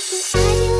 to you.